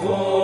Oh.